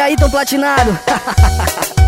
aí, tão platinado?